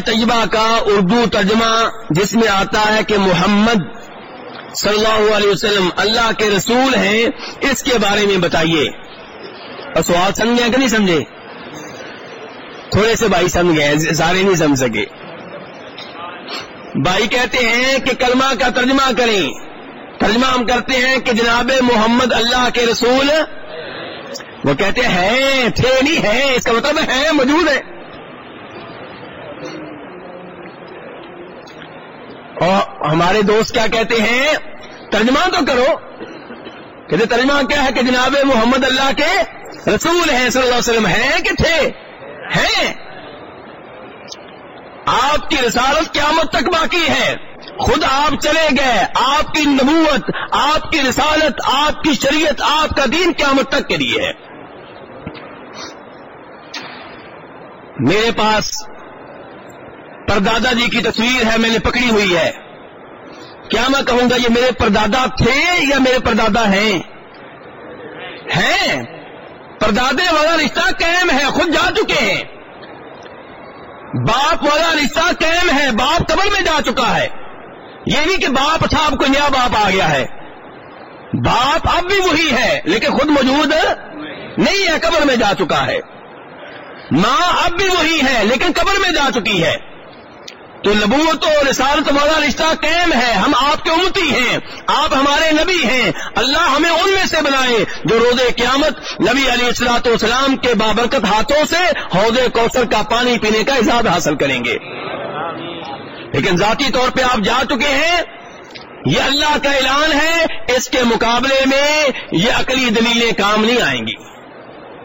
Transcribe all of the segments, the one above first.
طیبہ کا اردو ترجمہ جس میں آتا ہے کہ محمد صلی اللہ علیہ وسلم اللہ کے رسول ہیں، اس کے بارے میں بتائیے۔ اور سوال سمجھے کہ نہیں سمجھے؟ تھوڑے سے بھائی سمجھ گئے سارے نہیں سمجھ سکے۔ بھائی کہتے ہیں کہ کلمہ کا ترجمہ کریں۔ ترجمہ ہم کرتے ہیں کہ جناب محمد اللہ کے رسول، وہ کہتے ہیں، تھے نہیں ہے اس کا مطلب ہے، موجود ہے اور ہمارے دوست کیا کہتے ہیں؟ ترجمہ تو کرو۔ کہتے ترجمہ کیا ہے کہ جناب محمد اللہ کے رسول ہیں صلی اللہ علیہ وسلم ہیں کہ تھے؟ ہیں۔ آپ کی رسالت قیامت تک باقی ہے۔ خود آپ چلے گئے۔ آپ کی نبوت، آپ کی رسالت، آپ کی شریعت، آپ کا دین قیامت تک کے لیے ہے۔ میرے پاس پردادا جی کی تصویر ہے، میں نے پکڑی ہوئی ہے۔ کیا میں کہوں گا، یہ میرے پردادا تھے یا میرے پردادا ہیں؟ ہیں۔ پردادے والا رشتہ قائم ہے، خود جا چکے ہیں۔ باپ والا رشتہ قائم ہے، باپ قبر میں جا چکا ہے۔ یہ نہیں کہ باپ تھا، اب کوئی نیا باپ آ گیا ہے۔ باپ اب بھی وہی ہے، لیکن خود موجود نہیں ہے، قبر میں جا چکا ہے۔ ماں اب بھی وہی ہے، لیکن قبر میں جا چکی ہے۔ تو نبوت اور رسالت والا رشتہ قائم ہے، ہم آپ کے امتی ہیں، آپ ہمارے نبی ہیں۔ اللہ ہمیں ان میں سے بنائے جو روز قیامت نبی علی السلاط والسلام کے بابرکت ہاتھوں سے حوض کوثر کا پانی پینے کا اعزاز حاصل کریں گے۔ لیکن ذاتی طور پہ آپ جا چکے ہیں، یہ اللہ کا اعلان ہے، اس کے مقابلے میں یہ عقلی دلیلیں کام نہیں آئیں گی۔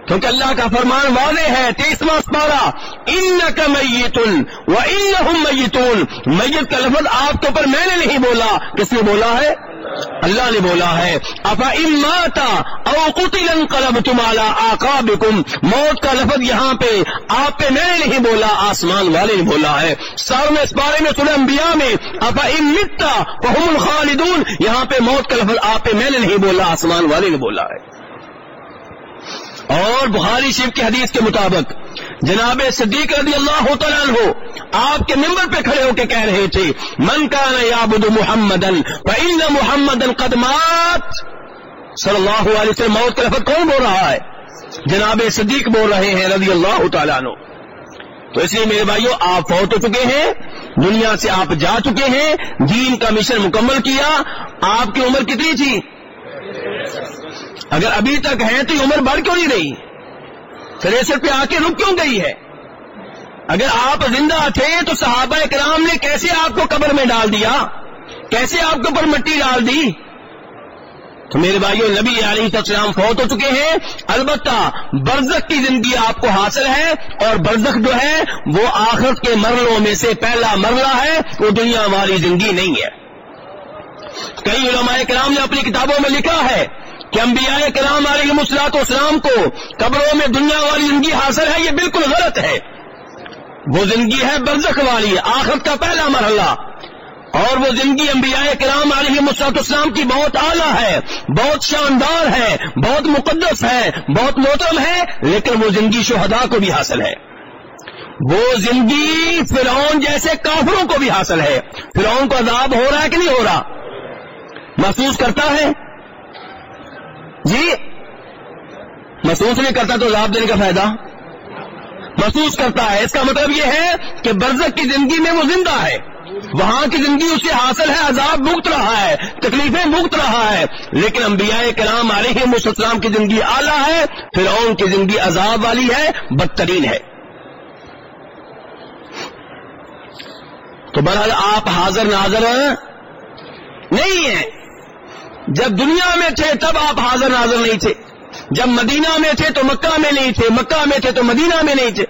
کیونکہ اللہ کا فرمان واضح ہے، تیسواں پارا ان کا میتن و ان میتون میت کا لفظ آپ کے اوپر میں نے نہیں بولا۔ کس نے بولا ہے؟ اللہ نے بولا ہے۔ افا اماتا او قتل قلب تمالا آقا موت کا لفظ یہاں پہ آپ پہ میں نے نہیں بولا، آسمان والے نے بولا ہے۔ سر میں اس بارے میں سنے انبیاء میں افا امتا فہم الخالدون۔ یہاں پہ موت کا لفظ آپ پہ میں نے نہیں بولا، آسمان والے نے بولا ہے۔ اور بخاری شیف کی حدیث کے مطابق، جناب صدیق رضی اللہ تعالیٰ ہو آپ کے ممبر پہ کھڑے ہو کے کہہ رہے تھے، من کا یابد محمد محمد قدمات صلی اللہ علیہ وسلم موت کا لفظ کون بول رہا ہے؟ جناب صدیق بول رہے ہیں رضی اللہ تعالیٰ عنہ۔ تو اس لیے میرے بھائیوں آپ فوت ہو چکے ہیں، دنیا سے آپ جا چکے ہیں، دین کا مشن مکمل کیا، آپ کی عمر کتنی تھی؟ اگر ابھی تک ہے تو یہ عمر بڑھ کیوں نہیں رہی؟ تریسٹھ پہ آ کے رک کیوں گئی ہے؟ اگر آپ زندہ تھے تو صحابہ کرام نے کیسے آپ کو قبر میں ڈال دیا؟ کیسے آپ کے اوپر مٹی ڈال دی؟ تو میرے بھائیوں نبی علیہ السلام فوت ہو چکے ہیں۔ البتہ برزخ کی زندگی آپ کو حاصل ہے اور برزخ جو ہے، وہ آخرت کے مرلوں میں سے پہلا مرلہ ہے۔ وہ دنیا والی زندگی نہیں ہے۔ کئی علماء کرام نے اپنی کتابوں میں لکھا ہے کہ انبیاء کرام علیہ مسلاط اسلام کو قبروں میں دنیا والی زندگی حاصل ہے، یہ بالکل غلط ہے۔ وہ زندگی ہے برزخ والی، آخرت کا پہلا مرحلہ۔ اور وہ زندگی انبیاء کرام علیہ مسلاط اسلام کی بہت اعلیٰ ہے، بہت شاندار ہے، بہت مقدس ہے، بہت محترم ہے، لیکن وہ زندگی شہداء کو بھی حاصل ہے۔ وہ زندگی فرعون جیسے کافروں کو بھی حاصل ہے۔ فرعون کو عذاب ہو رہا ہے کہ نہیں ہو رہا؟ محسوس کرتا ہے؟ جی محسوس نہیں کرتا تو لابھ دینے کا فائدہ؟ محسوس کرتا ہے۔ اس کا مطلب یہ ہے کہ برزک کی زندگی میں وہ زندہ ہے۔ وہاں کی زندگی اسے حاصل ہے، عذاب بھگت رہا ہے، تکلیفیں بھگت رہا ہے۔ لیکن انبیاء کلام علیہ مسلم کی زندگی اعلیٰ ہے پھر ان کی زندگی عذاب والی ہے، بدترین ہے۔ تو بہرحال آپ حاضر ناظر نہیں ہیں۔ جب دنیا میں تھے تب آپ حاضر ناظر نہیں تھے۔ جب مدینہ میں تھے تو مکہ میں نہیں تھے، مکہ میں تھے تو مدینہ میں نہیں تھے۔